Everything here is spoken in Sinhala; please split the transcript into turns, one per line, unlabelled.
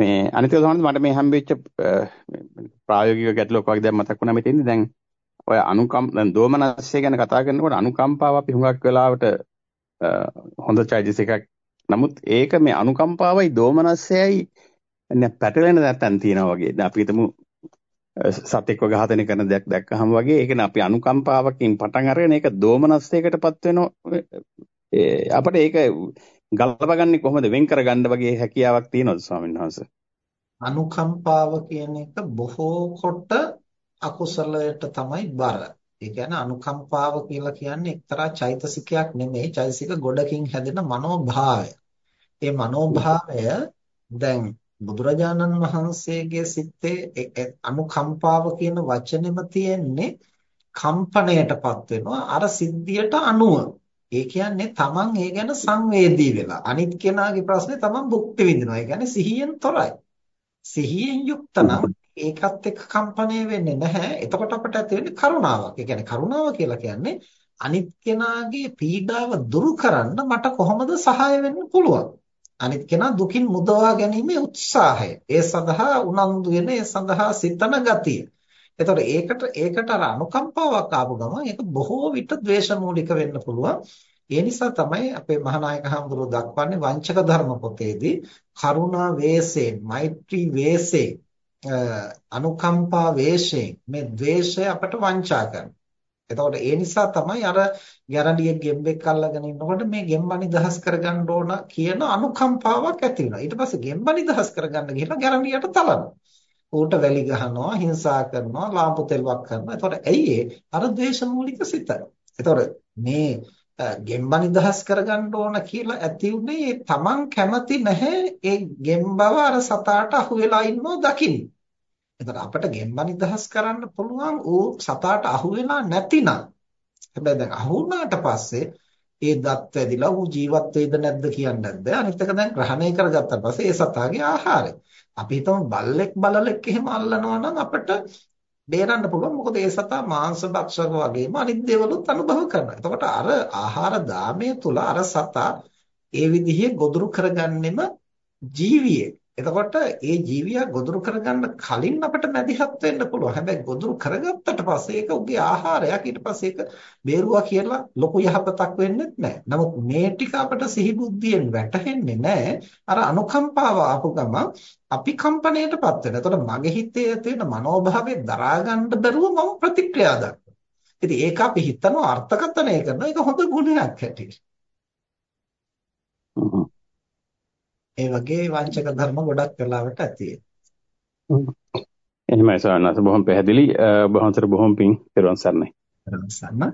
මේ අනිත් එක තමයි මට මේ හම්බෙච්ච ප්‍රායෝගික ගැටලුවක් වගේ දැන් මතක් වුණා මෙතෙන්දී. දැන් ඔය අනුකම් දැන් දෝමනස්ය ගැන කතා කරනකොට අනුකම්පාව අපි හුඟක් වෙලාවට හොඳ චෛතසිකයක් නමුත් ඒක මේ අනුකම්පාවයි දෝමනස්යයි පැටලෙන නැත්තන් තියෙනවා වගේ. දැන් අපි හිතමු සතෙක්ව ඝාතනය කරන දෙයක් දැක්කහම වගේ ඒ කියන්නේ අපි අනුකම්පාවකින් පටන් අරගෙන ඒක දෝමනස්සයකටපත් වෙන අපිට ඒක ගලපගන්නේ කොහොමද වෙන් කරගන්න වගේ හැකියාවක් තියෙනවද ස්වාමීන් වහන්සේ
අනුකම්පාව කියන එක බොහෝ කොට අකුසලයට තමයි බර. ඒ කියන්නේ අනුකම්පාව කියලා කියන්නේ එක්තරා චෛතසිකයක් නෙමෙයි චෛතසික ගොඩකින් හැදෙන මනෝභාවය. ඒ මනෝභාවය දැන් බුදුරජාණන් වහන්සේගේ සිත්තේ අනුකම්පාව කියන වචනේම තියෙන්නේ කම්පණයටපත් වෙනවා අර සිද්ධියට අනුව. ඒ කියන්නේ තමන් ඒ ගැන සංවේදී වෙලා අනිත් කෙනාගේ ප්‍රශ්නේ තමන් භුක්ති විඳිනවා. ඒ කියන්නේ සිහියෙන් තොරයි. සිහියෙන් යුක්ත නම් ඒකත් එක්ක කම්පණය වෙන්නේ නැහැ. එතකොට අපට ඇති වෙන්නේ කරුණාවක්. ඒ කියන්නේ කරුණාව කියලා කියන්නේ අනිත් කෙනාගේ පීඩාව දුරු කරන්න මට කොහොමද සහාය වෙන්න පුළුවන්. අනිත් කෙනා දුකින් මුදවා ගැනීමේ උත්සාහය. ඒ සඳහා උනන්දු වෙන, ඒ සඳහා සිතන ගතිය. එතකොට ඒකට ඒකට අර අනුකම්පාවක් ආපු ගමන් ඒක බොහෝ විට ද්වේෂමූලික වෙන්න පුළුවන්. ඒ නිසා තමයි අපේ මහානායක හඳුරෝ දක්වන්නේ වංචක ධර්ම පොතේදී කරුණා වේසයෙන්, මෛත්‍රී වේසයෙන්, අනුකම්පා වේශයෙන් මේ ද්වේෂය අපට වංචා කරනවා. එතකොට ඒ නිසා තමයි අර ගැරන්ඩියෙක් ගෙම්බෙක් අල්ලගෙන ඉන්නකොට මේ ගෙම්බ නිදහස් කරගන්න ඕන කියන අනුකම්පාවක් ඇති වෙනවා. ඊට පස්සේ ගෙම්බ නිදහස් කරගන්න ගිහලා ගැරන්ඩියට තලනවා. ඌට වැලි ගහනවා, හිංසා කරනවා, ලාම්පු තෙල්වක් කරනවා. එතකොට ඇයි අර ද්වේෂමූලික සිත. එතකොට මේ ගෙම්බ නිදහස් කරගන්න ඕන කියලා ඇති උනේ තමන් කැමති නැහැ ඒ ගෙම්බව අර සතාට අහු වෙලා ඉන්නෝ දකින්න. එතකොට අපිට ගෙම්බ නිදහස් කරන්න පුළුවන් ඌ සතාට අහු වෙලා නැතිනම් හැබැයි දැන් අහු වුණාට පස්සේ ඒ දත් වැදිලා ඌ ජීවත් වෙයිද නැද්ද කියන්නේ නැද්ද අනිත් එක දැන් ග්‍රහණය කරගත්තාට පස්සේ ඒ සතාගේ ආහාරය අපි හිතමු බල්ලෙක් බලලෙක් එහෙම අල්ලනවා නම් අපිට බේරන්න පුළුවන් මොකද ඒ සතා මාංශ භක්ෂක වගේම අනිත් දේවලුත් අනුභව කරනවා. එතකොට අර ආහාර දාමය තුල අර සතා ඒ විදිහේ ගොදුරු කරගන්නෙම ජීවියෙක්. එතකොට ඒ ජීවියා ගොදුරු කරගන්න කලින් අපිට මැදිහත් වෙන්න පුළුවන්. හැබැයි ගොදුරු කරගත්තට පස්සේ ඒක උගේ ආහාරයක්. ඊට පස්සේ ඒක බේරුවා කියලා ලොකු යහපතක් වෙන්නේ නැහැ. නමුත් මේ ටික අපිට සිහි බුද්ධියෙන් වැටහෙන්නේ නැහැ. අර අනුකම්පාව ආපු ගමන් අපි කම්පණයටපත් වෙනවා. එතකොට මගේ හිතේ ඇති වෙන මනෝභාවය දරා ගන්න බැරුව මම ප්‍රතික්‍රියා දක්වනවා. ඉතින් ඒක අපි හිතනවා අර්ථකථනය කරනවා. ඒක හොඳ ගුණයක් හැටියට. ඒ වගේ වංචක ධර්ම ගොඩක් වෙලාවට ඇති
එහෙමයි සවනස බොහොම පැහැදිලි. ඔබ වහන්සේට බොහොම පිං. පෙරවන් සරණයි.
පෙරවන් සරණයි.